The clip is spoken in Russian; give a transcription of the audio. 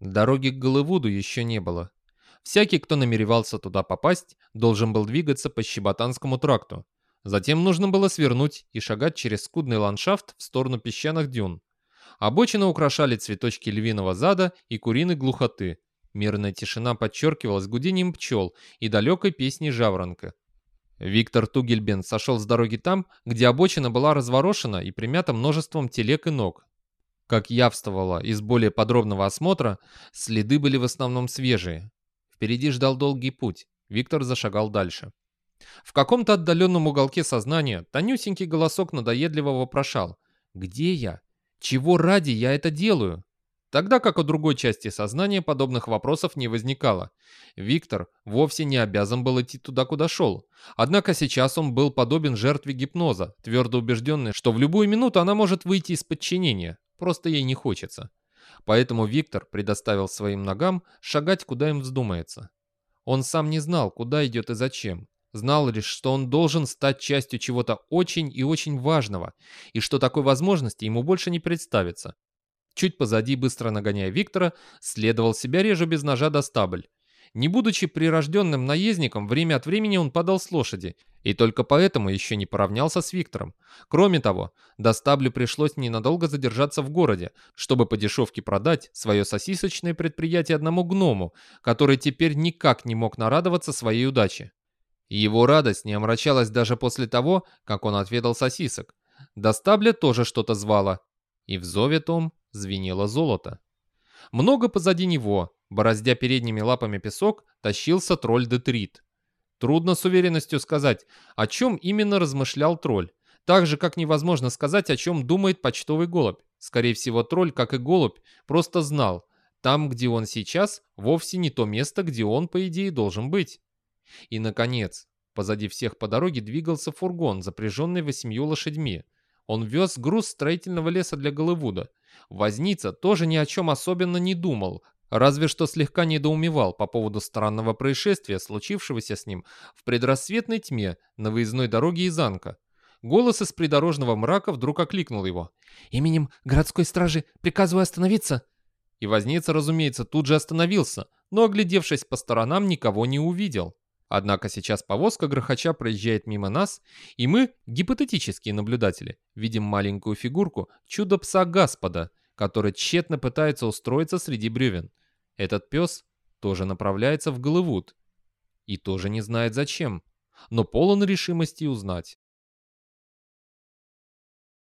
Дороги к Голливуду еще не было. Всякий, кто намеревался туда попасть, должен был двигаться по Щеботанскому тракту. Затем нужно было свернуть и шагать через скудный ландшафт в сторону песчаных дюн. Обочины украшали цветочки львиного зада и куриной глухоты. Мирная тишина подчеркивалась гудением пчел и далекой песней жаворонка. Виктор Тугельбен сошел с дороги там, где обочина была разворошена и примята множеством телег и ног. Как явствовало из более подробного осмотра, следы были в основном свежие. Впереди ждал долгий путь. Виктор зашагал дальше. В каком-то отдаленном уголке сознания тонюсенький голосок надоедливо вопрошал. «Где я? Чего ради я это делаю?» Тогда как у другой части сознания подобных вопросов не возникало. Виктор вовсе не обязан был идти туда, куда шел. Однако сейчас он был подобен жертве гипноза, твердо убежденный, что в любую минуту она может выйти из подчинения, просто ей не хочется. Поэтому Виктор предоставил своим ногам шагать, куда им вздумается. Он сам не знал, куда идет и зачем. Знал лишь, что он должен стать частью чего-то очень и очень важного, и что такой возможности ему больше не представится. Чуть позади, быстро нагоняя Виктора, следовал себя режу без ножа до стабль. Не будучи прирожденным наездником, время от времени он падал с лошади, и только поэтому еще не поравнялся с Виктором. Кроме того, до стаблю пришлось ненадолго задержаться в городе, чтобы по дешевке продать свое сосисочное предприятие одному гному, который теперь никак не мог нарадоваться своей удаче. Его радость не омрачалась даже после того, как он отведал сосисок. До стабля тоже что-то звало, и в зове том звенело золото. Много позади него, бороздя передними лапами песок, тащился тролль Детрит. Трудно с уверенностью сказать, о чем именно размышлял тролль. Так же, как невозможно сказать, о чем думает почтовый голубь. Скорее всего, тролль, как и голубь, просто знал, там, где он сейчас, вовсе не то место, где он, по идее, должен быть. И, наконец, позади всех по дороге двигался фургон, запряженный восемью лошадьми. Он вез груз строительного леса для Голливуда. Возница тоже ни о чем особенно не думал, разве что слегка недоумевал по поводу странного происшествия, случившегося с ним в предрассветной тьме на выездной дороге из Анка. Голос из придорожного мрака вдруг окликнул его. «Именем городской стражи приказываю остановиться!» И возница, разумеется, тут же остановился, но, оглядевшись по сторонам, никого не увидел. Однако сейчас повозка грохоча проезжает мимо нас, и мы, гипотетические наблюдатели, видим маленькую фигурку чудо-пса Господа, который тщетно пытается устроиться среди бревен. Этот пес тоже направляется в Голливуд и тоже не знает зачем, но полон решимости узнать.